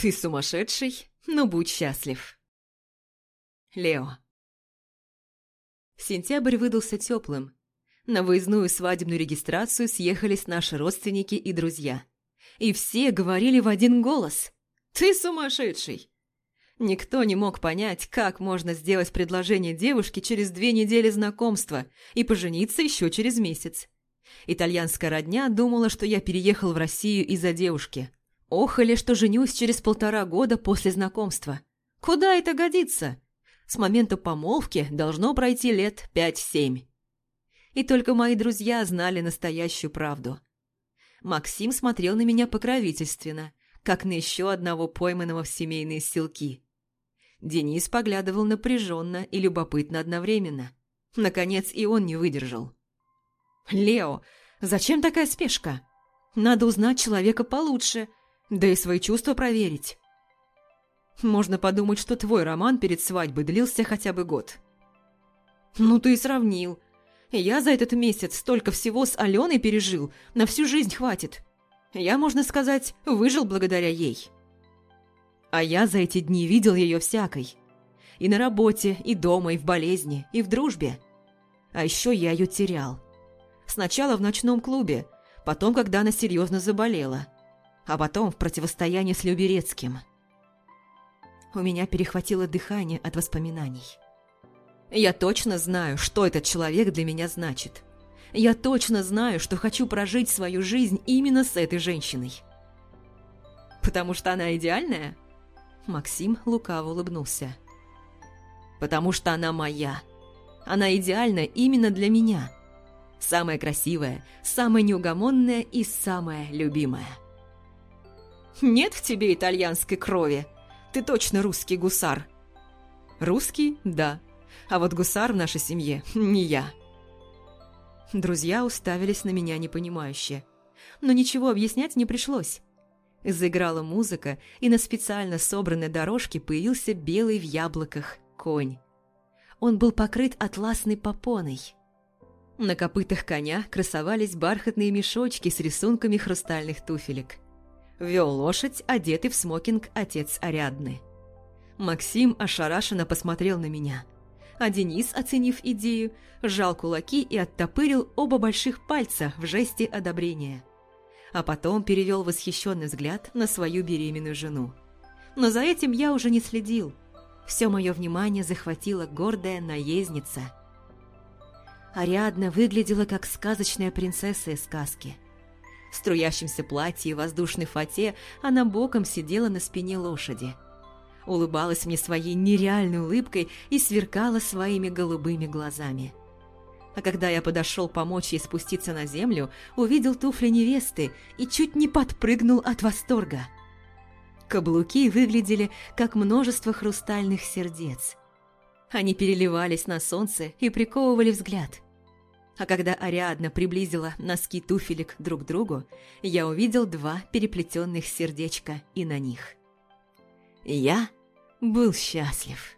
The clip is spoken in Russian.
Ты сумасшедший, но будь счастлив. Лео. Сентябрь выдался теплым. На выездную свадебную регистрацию съехались наши родственники и друзья. И все говорили в один голос. «Ты сумасшедший!» Никто не мог понять, как можно сделать предложение девушке через две недели знакомства и пожениться еще через месяц. Итальянская родня думала, что я переехал в Россию из-за девушки. Охали, что женюсь через полтора года после знакомства. Куда это годится? С момента помолвки должно пройти лет пять-семь. И только мои друзья знали настоящую правду. Максим смотрел на меня покровительственно, как на еще одного пойманного в семейные селки. Денис поглядывал напряженно и любопытно одновременно. Наконец и он не выдержал. «Лео, зачем такая спешка? Надо узнать человека получше, да и свои чувства проверить. Можно подумать, что твой роман перед свадьбой длился хотя бы год». «Ну ты и сравнил. Я за этот месяц столько всего с Аленой пережил, на всю жизнь хватит. Я, можно сказать, выжил благодаря ей». А я за эти дни видел ее всякой. И на работе, и дома, и в болезни, и в дружбе. А еще я ее терял. Сначала в ночном клубе, потом, когда она серьезно заболела, а потом в противостоянии с Люберецким. У меня перехватило дыхание от воспоминаний. Я точно знаю, что этот человек для меня значит. Я точно знаю, что хочу прожить свою жизнь именно с этой женщиной. Потому что она идеальная? Максим лукаво улыбнулся. «Потому что она моя. Она идеальна именно для меня. Самая красивая, самая неугомонная и самая любимая». «Нет в тебе итальянской крови. Ты точно русский гусар». «Русский, да. А вот гусар в нашей семье не я». Друзья уставились на меня непонимающе. Но ничего объяснять не пришлось. Заиграла музыка, и на специально собранной дорожке появился белый в яблоках конь. Он был покрыт атласной попоной. На копытах коня красовались бархатные мешочки с рисунками хрустальных туфелек. Вел лошадь, одетый в смокинг отец Ариадны. Максим ошарашенно посмотрел на меня, а Денис, оценив идею, сжал кулаки и оттопырил оба больших пальца в жесте одобрения а потом перевел восхищенный взгляд на свою беременную жену. Но за этим я уже не следил. Все мое внимание захватила гордая наездница. Ариадна выглядела как сказочная принцесса из сказки. В струящемся платье и воздушной фате она боком сидела на спине лошади. Улыбалась мне своей нереальной улыбкой и сверкала своими голубыми глазами а когда я подошел помочь ей спуститься на землю, увидел туфли невесты и чуть не подпрыгнул от восторга. Каблуки выглядели как множество хрустальных сердец. Они переливались на солнце и приковывали взгляд. А когда Ариадна приблизила носки туфелек друг к другу, я увидел два переплетенных сердечка и на них. Я был счастлив.